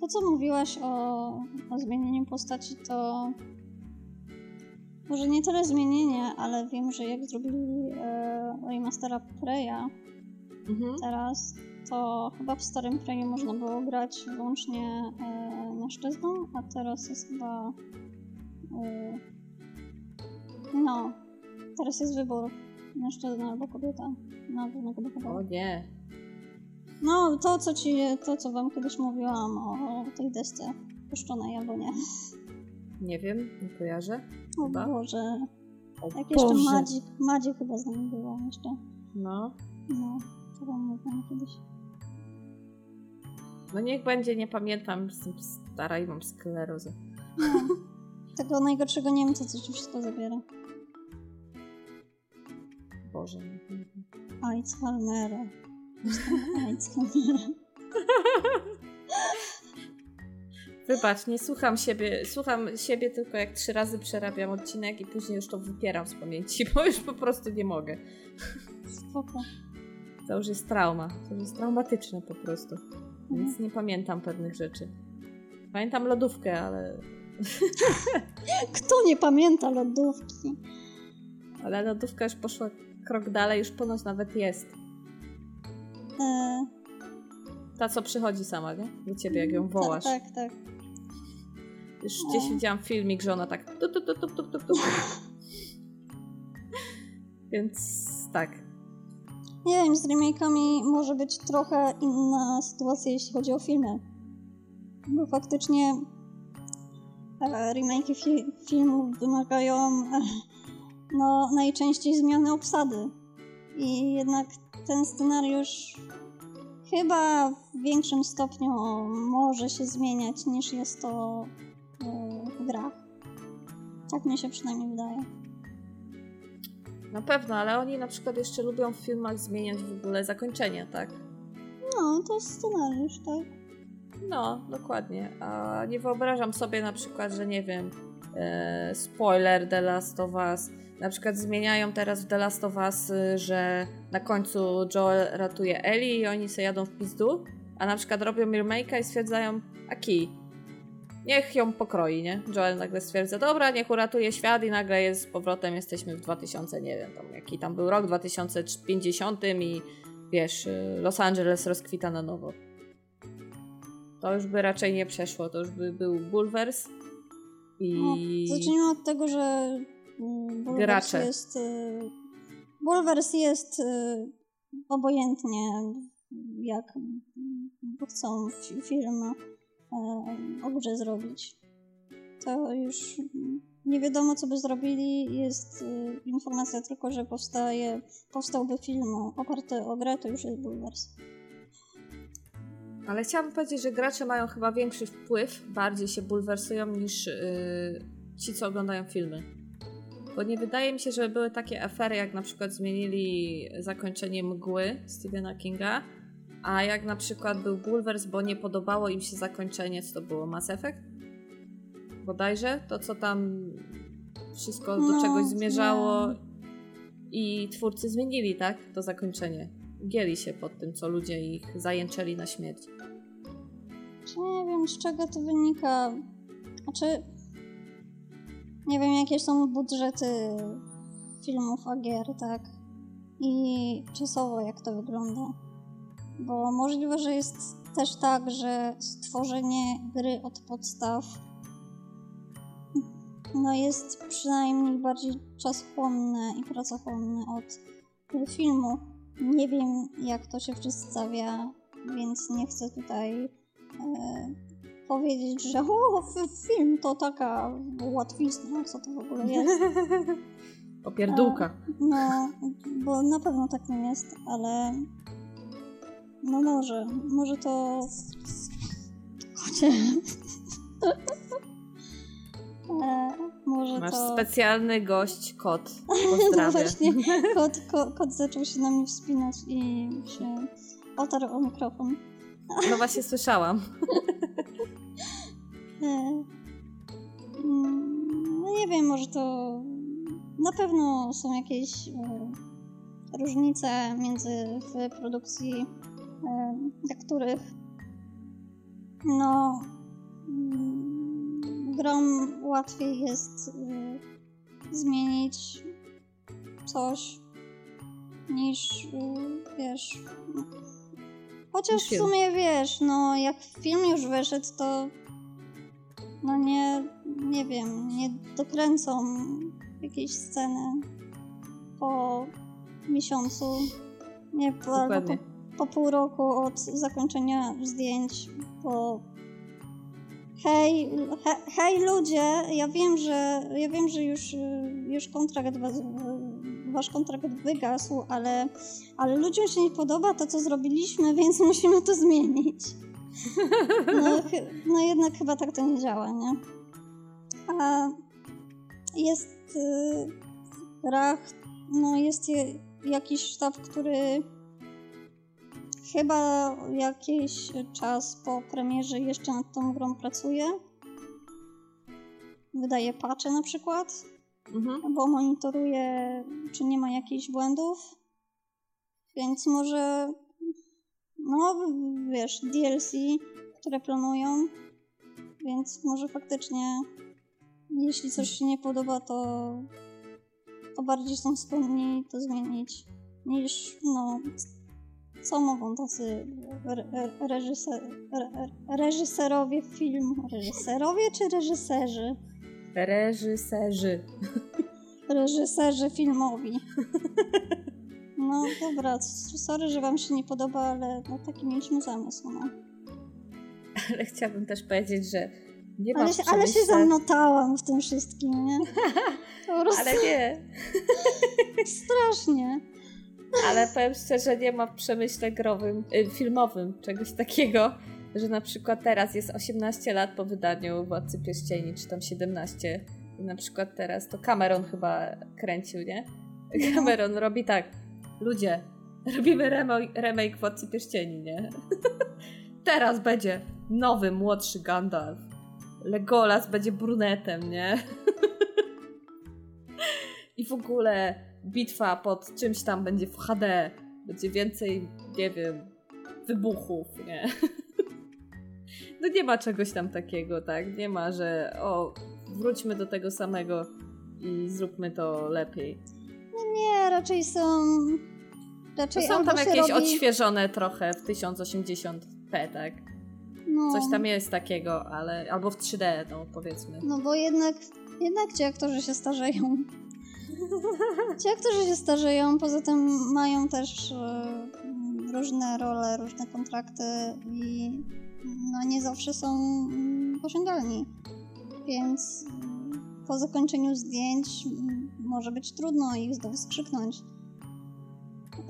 to, co mówiłaś o, o zmienieniu postaci, to może nie tyle zmienienie, ale wiem, że jak zrobili e, remastera Preya mhm. teraz, to chyba w starym Preyu można było grać wyłącznie e, mężczyzną, a teraz jest chyba e, no, teraz jest wybór mężczyzna albo kobieta na głównego bohatera. O nie. No, to co ci, to co wam kiedyś mówiłam o, tej desce puszczonej albo nie. Nie wiem, nie kojarzę. O chyba. Boże. O Jak Boże. jeszcze Madzik, Madzik chyba z nami było jeszcze. No. No, co wam mówiłam kiedyś. No niech będzie, nie pamiętam, jestem stara i mam sklerozę. No. Tego najgorszego Niemca, co ci wszystko zabiera. Boże. Alzheimera. Wybacz, nie słucham siebie, słucham siebie tylko jak trzy razy przerabiam odcinek i później już to wypieram z pamięci, bo już po prostu nie mogę. Spoko. To już jest trauma, to już jest traumatyczne po prostu, więc mhm. nie pamiętam pewnych rzeczy. Pamiętam lodówkę, ale... Kto nie pamięta lodówki? Ale lodówka już poszła krok dalej, już ponoć nawet jest. E... Ta, co przychodzi sama, nie? Do ciebie, jak ją mm, wołasz. Tak, tak, tak. Już gdzieś e... widziałam filmik, że ona tak tup, tup, tup, tup, tup, tup. Więc tak. Nie wiem, z remake'ami może być trochę inna sytuacja, jeśli chodzi o filmy. Bo faktycznie e, remake'i fi filmów wymagają no, najczęściej zmiany obsady. I jednak ten scenariusz chyba w większym stopniu może się zmieniać niż jest to w grach. Tak mi się przynajmniej wydaje. Na pewno, ale oni na przykład jeszcze lubią w filmach zmieniać w ogóle zakończenia, tak? No, to jest scenariusz, tak? No, dokładnie. A nie wyobrażam sobie na przykład, że nie wiem, e, spoiler The Last of Us na przykład zmieniają teraz w The Last of Us, y, że na końcu Joel ratuje Ellie i oni sobie jadą w pizdu, a na przykład robią remake'a i stwierdzają, a kij, niech ją pokroi, nie? Joel nagle stwierdza, dobra, niech uratuje świat i nagle jest z powrotem, jesteśmy w 2000, nie wiem, tam, jaki tam był rok, 2050 i wiesz, y, Los Angeles rozkwita na nowo. To już by raczej nie przeszło, to już by był Bulwers i... No, zacznijmy od tego, że gracze. Jest, Bulwers jest y, obojętnie, jak chcą film y, o grze zrobić. To już nie wiadomo, co by zrobili. Jest y, informacja tylko, że powstaje, powstałby film oparty o grę, to już jest Bulwers. Ale chciałabym powiedzieć, że gracze mają chyba większy wpływ, bardziej się bulwersują niż yy, ci, co oglądają filmy. Bo nie wydaje mi się, że były takie afery, jak na przykład zmienili zakończenie mgły Stephena Kinga, a jak na przykład był Bulwers, bo nie podobało im się zakończenie, co to było Mass Effect? Bodajże to, co tam wszystko do no, czegoś zmierzało i twórcy zmienili, tak? To zakończenie. Gieli się pod tym, co ludzie ich zajęczeli na śmierć. Nie wiem, z czego to wynika. Znaczy, nie wiem, jakie są budżety filmów a gier, tak? I czasowo jak to wygląda. Bo możliwe, że jest też tak, że stworzenie gry od podstaw no jest przynajmniej bardziej czasochłonne i pracochłonne od filmu. Nie wiem, jak to się przedstawia, więc nie chcę tutaj e, powiedzieć, że o, film to taka łatwizna, co to w ogóle jest. Opierdółka. A, no, bo na pewno tak nie jest, ale no może, może to e, może Masz to... specjalny gość, kot. No właśnie, kot, ko, kot zaczął się na mnie wspinać i się otarł o mikrofon. No właśnie słyszałam. No nie wiem, może to na pewno są jakieś e, różnice między w produkcji, e, dla których no mm, grom łatwiej jest zmienić coś niż wiesz chociaż w sumie wiesz, no jak film już wyszedł, to no nie, nie wiem, nie dokręcą jakiejś sceny po miesiącu, nie, po, po, po pół roku od zakończenia zdjęć, bo hej, he, hej ludzie, ja wiem, że ja wiem, że już, już kontrakt was, wasz kontrakt wygasł, ale, ale ludziom się nie podoba to, co zrobiliśmy, więc musimy to zmienić. No, no jednak chyba tak to nie działa, nie? A jest y, w grach, no jest je, jakiś sztab, który chyba jakiś czas po premierze jeszcze nad tą grą pracuje. Wydaje patche na przykład, Mhm. bo monitoruje, czy nie ma jakichś błędów. Więc może, no wiesz, DLC, które planują, więc może faktycznie, jeśli coś się nie podoba, to, to bardziej są skłonni to zmienić niż, no, co mogą tacy re, re, reżyser, re, reżyserowie filmu, reżyserowie czy reżyserzy? Reżyserzy. reżyserzy filmowi. No dobra, sorry, że wam się nie podoba, ale no, taki mieliśmy zamysł, no. Ale chciałabym też powiedzieć, że nie ma Ale, się, ale się zamnotałam w tym wszystkim, nie? Po prostu Ale nie. strasznie. Ale powiem szczerze, nie ma w przemyśle growym, y, filmowym czegoś takiego, że na przykład teraz jest 18 lat po wydaniu Władcy Pierścieni, czy tam 17. I na przykład teraz to Cameron chyba kręcił, nie? No. Cameron robi tak. Ludzie, robimy remake, remake Władcy Pierścieni, nie? teraz będzie nowy, młodszy Gandalf. Legolas będzie brunetem, nie? I w ogóle bitwa pod czymś tam będzie w HD. Będzie więcej, nie wiem, wybuchów, nie? No nie ma czegoś tam takiego, tak? Nie ma, że o, wróćmy do tego samego i zróbmy to lepiej. Nie, raczej są... To Raczej są albo tam jakieś robi... odświeżone trochę w 1080p, tak? no, Coś tam jest takiego, ale albo w 3D, no powiedzmy. No bo jednak, jednak ci aktorzy się starzeją. Ci aktorzy się starzeją, poza tym mają też e, różne role, różne kontrakty i no nie zawsze są mm, osiągalni. Więc po zakończeniu zdjęć mm, może być trudno ich znowu skrzyknąć.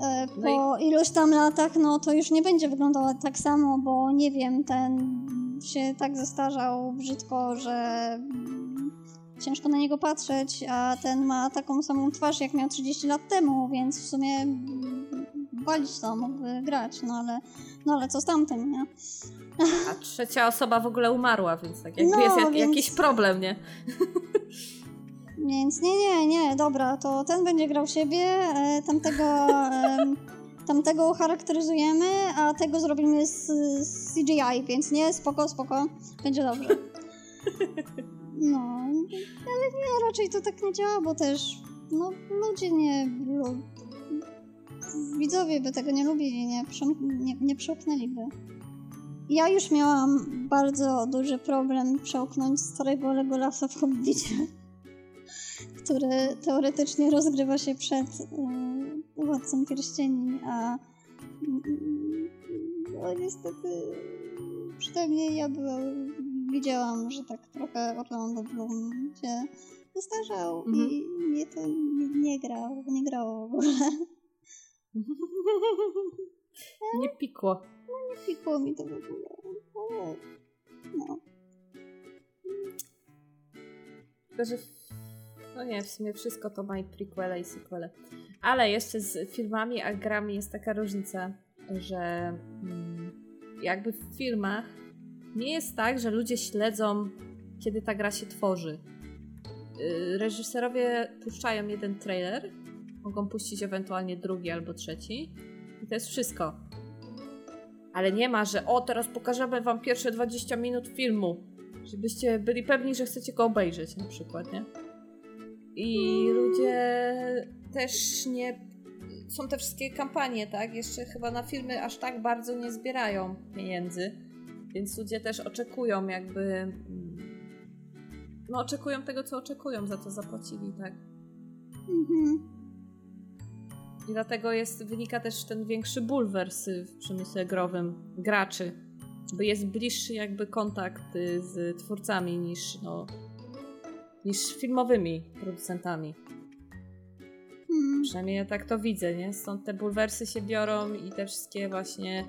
E, No Po iluś tam latach, no to już nie będzie wyglądało tak samo, bo nie wiem, ten się tak zestarzał brzydko, że ciężko na niego patrzeć, a ten ma taką samą twarz, jak miał 30 lat temu, więc w sumie walić to, mógłby grać, no ale, no ale co z tamtym, nie? A trzecia osoba w ogóle umarła, więc tak jakby No, jest jak, więc- jakiś problem, nie? Więc nie, nie, nie, dobra, to ten będzie grał siebie, e, tamtego, tamtego charakteryzujemy, a tego zrobimy z, z CGI, więc nie, spoko, spoko, będzie dobrze. No, ale nie, raczej to tak nie działa, bo też, no, ludzie nie, widzowie by tego nie lubili, nie, przem- nie, nie przełknęliby. ja już miałam bardzo duży problem przełknąć starego Legolasa w Hobbicie, który teoretycznie rozgrywa się przed yy, Władcą Pierścieni, a yy, no niestety przynajmniej ja byłam, widziałam, że tak trochę Orlando Bloom się zestarzał mhm. i mnie to nie, nie grało, nie grało w ogóle. Nie pikło. No nie pikło mi to w ogóle. No. Że no nie, w sumie wszystko to ma i prequele i sequele. Ale jeszcze z filmami a grami jest taka różnica, że mm, jakby w filmach nie jest tak, że ludzie śledzą, kiedy ta gra się tworzy. Yy, reżyserowie puszczają jeden trailer, mogą puścić ewentualnie drugi albo trzeci i to jest wszystko. Ale nie ma, że o, teraz pokażemy wam pierwsze 20 minut filmu, żebyście byli pewni, że chcecie go obejrzeć na przykład, nie? I ludzie też nie... Są te wszystkie kampanie, tak? Jeszcze chyba na filmy aż tak bardzo nie zbierają pieniędzy, więc ludzie też oczekują jakby... No oczekują tego, co oczekują, za to zapłacili, tak? Mhm. I dlatego jest, wynika też ten większy bulwers w przemyśle growym graczy, bo jest bliższy jakby kontakt y, z twórcami niż, no, niż filmowymi producentami. Hmm. Przynajmniej ja tak to widzę, nie? Stąd te bulwersy się biorą i te wszystkie właśnie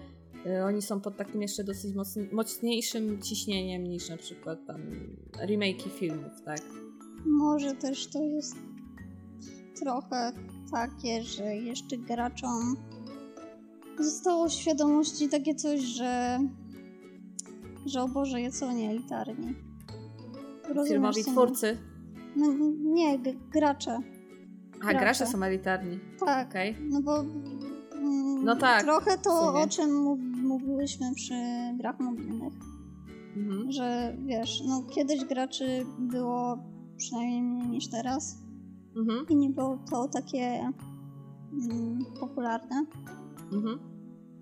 y, oni są pod takim jeszcze dosyć mocniejszym ciśnieniem niż na przykład tam remake'i filmów, tak? Może też to jest trochę takie, że jeszcze graczom zostało świadomości takie coś, że że o Boże, co oni elitarni. Rozumiesz, Filmowi twórcy? No nie, gracze. A, gracze. gracze są elitarni. Tak, okay. no bo mm, no tak, trochę to, o czym mówiłyśmy przy grach mobilnych. Mhm. Że wiesz, no kiedyś graczy było przynajmniej mniej niż teraz mhm. i nie było to takie mm, popularne. Mhm.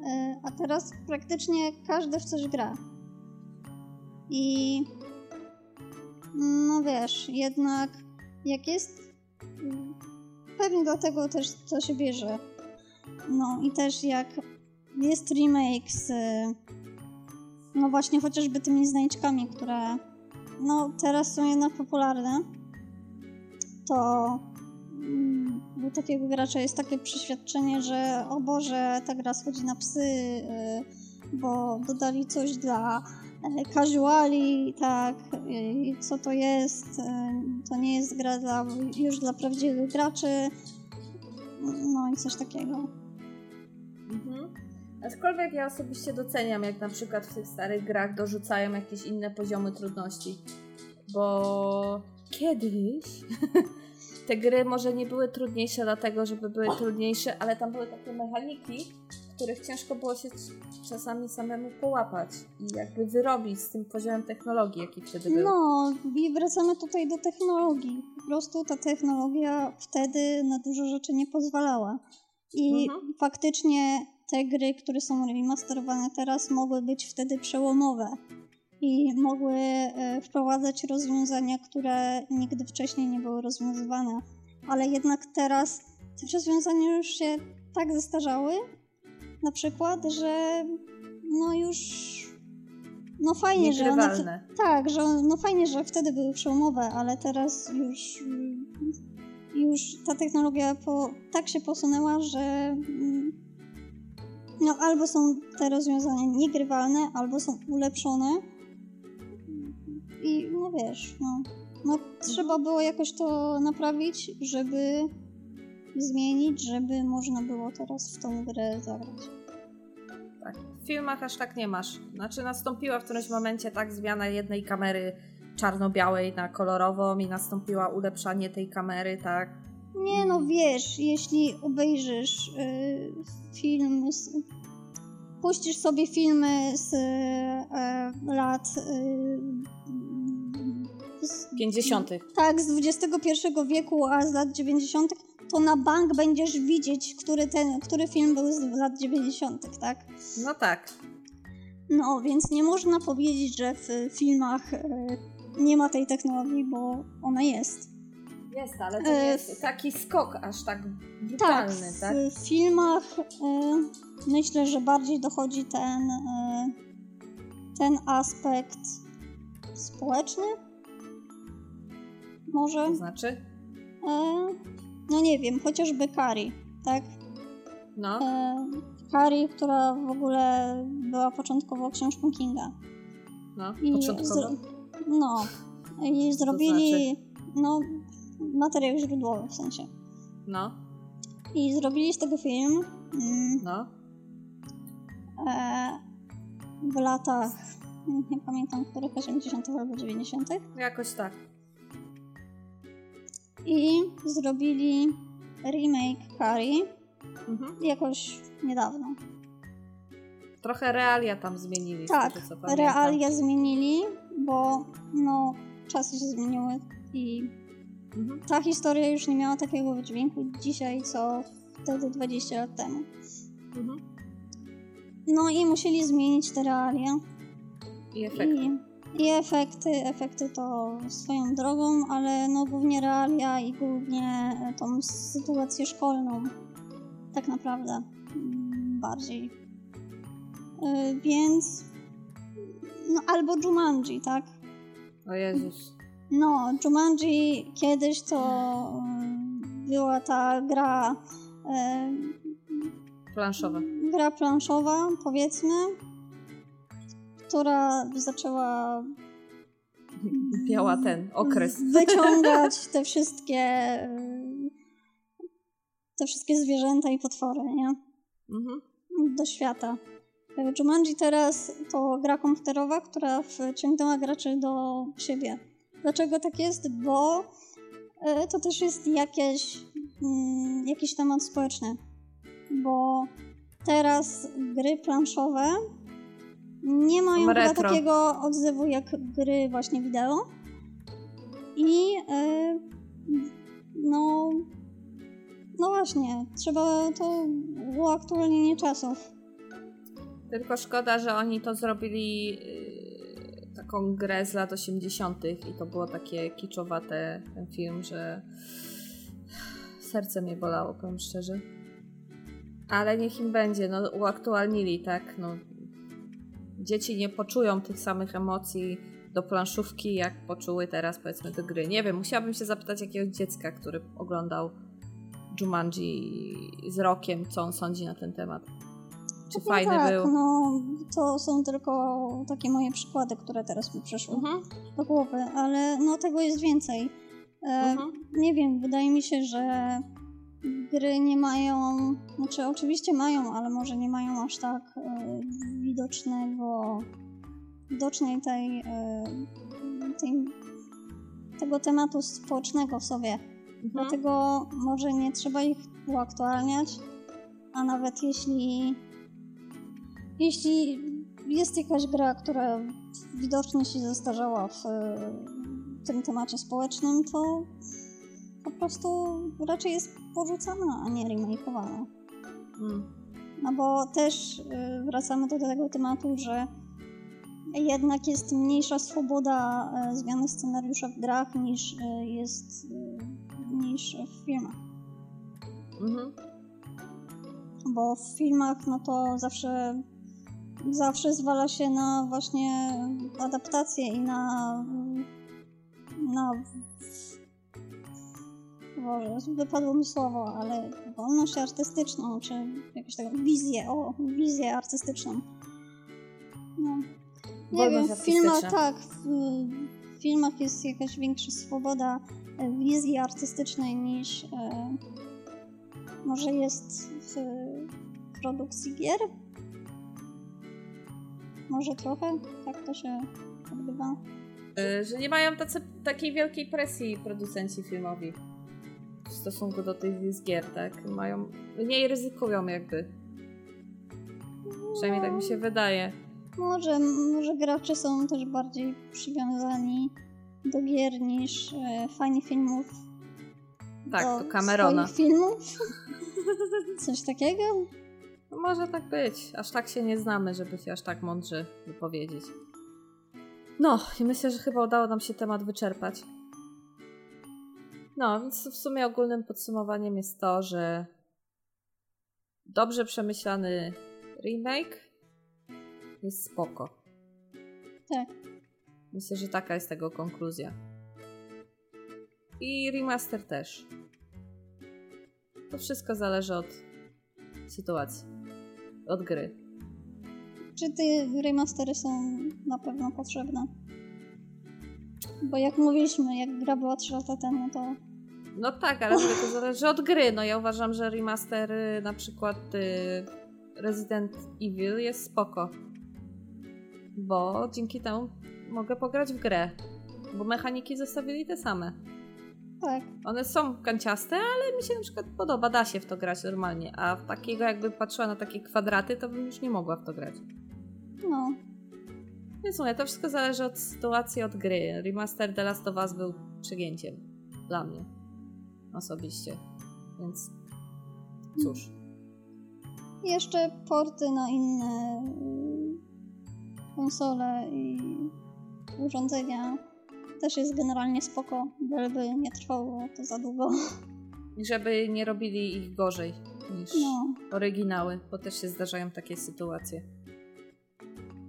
E, a teraz praktycznie każdy w coś gra. I no wiesz, jednak jak jest pewnie dlatego też to się bierze. No i też jak jest remake z no właśnie chociażby tymi znajdźkami, które no teraz są jednak popularne, to mm, u takiego gracza jest takie przeświadczenie, że o Boże, ta gra schodzi na psy, y, bo dodali coś dla casuali, tak, co to jest, e, to nie jest gra dla, już dla prawdziwych graczy, no i coś takiego. Mhm. Aczkolwiek ja osobiście doceniam, jak na przykład w tych starych grach dorzucają jakieś inne poziomy trudności, bo kiedyś te gry może nie były trudniejsze dlatego, żeby były trudniejsze, ale tam były takie mechaniki, których ciężko było się czasami samemu połapać i jakby wyrobić z tym poziomem technologii, jaki wtedy był. No i wracamy tutaj do technologii. Po prostu ta technologia wtedy na dużo rzeczy nie pozwalała. I mhm. faktycznie te gry, które są remasterowane teraz, mogły być wtedy przełomowe i mogły e, wprowadzać rozwiązania, które nigdy wcześniej nie były rozwiązywane. Ale jednak teraz te rozwiązania już się tak zestarzały, na przykład, że no już no fajnie, że one tak, że no fajnie, że wtedy były przełomowe, ale teraz już już ta technologia po, tak się posunęła, że no albo są te rozwiązania niegrywalne, albo są ulepszone, i no wiesz, no, no trzeba było jakoś to naprawić, żeby zmienić, żeby można było teraz w tą grę zagrać. Tak. W filmach aż tak nie masz. Znaczy nastąpiła w którymś momencie tak zmiana jednej kamery czarno-białej na kolorową i nastąpiła ulepszanie tej kamery, tak? Nie no wiesz, jeśli obejrzysz y, film, z, puścisz sobie filmy z y, lat y, 50. Tak, z XXI wieku, a z lat 90., to na bank będziesz widzieć, który, ten, który film był z lat 90., tak? No tak. No, więc nie można powiedzieć, że w filmach e, nie ma tej technologii, bo ona jest. Jest, ale to nie E, jest taki skok aż tak brutalny, tak? w filmach e, myślę, że bardziej dochodzi ten, ten aspekt społeczny. Może? To znaczy? No nie wiem, chociażby Carrie, tak? No, E, Carrie, która w ogóle była początkowo książką Kinga. no, I początkowo. no. I zrobili, no, materiał źródłowy w sensie. No, I zrobili z tego film mm, no. e, w latach, nie pamiętam których, 80. albo 90. Jakoś tak. I zrobili remake Carrie Mhm. jakoś niedawno. Trochę realia tam zmienili. Tak, tego, co realia zmienili, bo no, czasy się zmieniły i Mhm. ta historia już nie miała takiego wydźwięku dzisiaj, co wtedy 20 lat temu. Mhm. No i musieli zmienić te realia. I efekty. I, I efekty, efekty to swoją drogą, ale no głównie realia i głównie e, tą sytuację szkolną. Tak naprawdę. mm, Bardziej. Y, Więc. No albo Jumanji, tak? O Jezus. No, Jumanji kiedyś to y, była ta gra. y, Planszowa. gra planszowa, powiedzmy, która zaczęła Miała ten okres. wyciągać te wszystkie te wszystkie zwierzęta i potwory, nie? Mhm. Do świata. Jumanji teraz to gra komputerowa, która wciągnęła graczy do siebie. Dlaczego tak jest? Bo y, to też jest jakieś, mm, jakiś temat społeczny. Bo teraz gry planszowe nie mają chyba takiego odzewu jak gry właśnie wideo. I y, no, no właśnie, trzeba to uaktualnienie czasów. Tylko szkoda, że oni to zrobili yy, taką grę z lat 80. i to było takie kiczowate ten film, że serce mnie bolało, powiem szczerze. Ale niech im będzie, no uaktualnili, tak? No, dzieci nie poczują tych samych emocji do planszówki, jak poczuły teraz, powiedzmy, do gry. Nie wiem, musiałabym się zapytać jakiegoś dziecka, który oglądał Jumanji z rokiem, co on sądzi na ten temat. Czy No fajny tak, był? No, to są tylko takie moje przykłady, które teraz mi przyszły Mhm. do głowy, ale no tego jest więcej. E, Mhm. Nie wiem, wydaje mi się, że gry nie mają, znaczy oczywiście mają, ale może nie mają aż tak e, widocznego, widocznej tej, e, tej, tego tematu społecznego w sobie. Mhm. Dlatego może nie trzeba ich uaktualniać, a nawet jeśli jeśli jest jakaś gra, która widocznie się zestarzała w e, tym temacie społecznym, to po prostu raczej jest porzucana, a nie remakeowana. Mm. No bo też y, wracamy do tego tematu, że jednak jest mniejsza swoboda y, zmiany scenariusza w grach niż y, jest y, niż w filmach. Mhm. Bo w filmach no to zawsze zawsze zwala się na właśnie adaptację i na na Boże, wypadło mi słowo, ale wolność artystyczną, czy jakąś taką wizję, o, wizję artystyczną. No. Nie Wolność wiem, w filmach tak, w, w filmach jest jakaś większa swoboda e, wizji artystycznej niż e, może jest w produkcji gier. Może trochę, tak to się odbywa. Y, Że nie mają tacy, takiej wielkiej presji producenci filmowi w stosunku do tych z gier, tak? Mają, mniej ryzykują jakby. Przynajmniej tak mi się wydaje. Może, może gracze są też bardziej przywiązani do gier niż e, fani filmów. Tak, do do Camerona. filmów. Coś takiego? No może tak być. Aż tak się nie znamy, żeby się aż tak mądrze wypowiedzieć. No, i myślę, że chyba udało nam się temat wyczerpać. No, więc w sumie ogólnym podsumowaniem jest to, że dobrze przemyślany remake jest spoko. Tak. Myślę, że taka jest tego konkluzja. I remaster też. To wszystko zależy od sytuacji, od gry. Czy te remastery są na pewno potrzebne? Bo jak mówiliśmy, jak gra była 3 lata temu, to No tak, ale to zależy od gry. No ja uważam, że remaster y, na przykład y, Resident Evil jest spoko. Bo dzięki temu mogę pograć w grę. Bo mechaniki zostawili te same. tak. One są kanciaste, ale mi się na przykład podoba, da się w to grać normalnie. A w takiego jakby patrzyła na takie kwadraty, to bym już nie mogła w to grać. No. Więc mówię, to wszystko zależy od sytuacji, od gry. Remaster The Last of Us był przegięciem. Dla mnie. Osobiście. Więc cóż. Jeszcze porty na inne konsole i urządzenia też jest generalnie spoko, byleby nie trwało to za długo. I żeby nie robili ich gorzej niż No. oryginały, bo też się zdarzają takie sytuacje.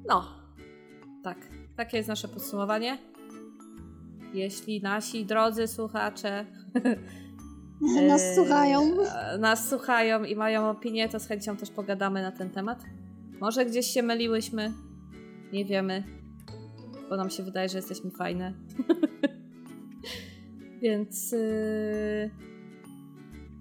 No, tak. Takie jest nasze podsumowanie. Jeśli nasi drodzy słuchacze Nas e, słuchają. nas słuchają i mają opinię, to z chęcią też pogadamy na ten temat. Może gdzieś się myliłyśmy, nie wiemy, bo nam się wydaje, że jesteśmy fajne. Więc yy,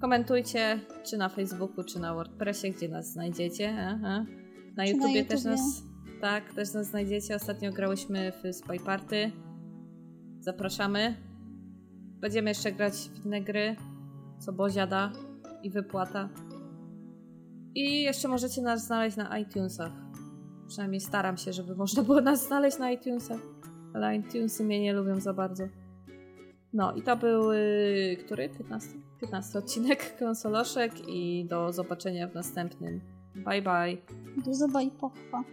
komentujcie, czy na Facebooku, czy na WordPressie, gdzie nas znajdziecie. Aha. Na Czy na YouTubie też YouTubie. nas, tak, też nas znajdziecie. Ostatnio grałyśmy w Spy Party. Zapraszamy. Będziemy jeszcze grać w inne gry, co Boziada i Wypłata. I jeszcze możecie nas znaleźć na iTunesach. Przynajmniej staram się, żeby można było nas znaleźć na iTunesach. Ale iTunesy mnie nie lubią za bardzo. No i to był y, który? 15? 15 odcinek konsoloszek i do zobaczenia w następnym. Bye bye. Do zoba i pochwa.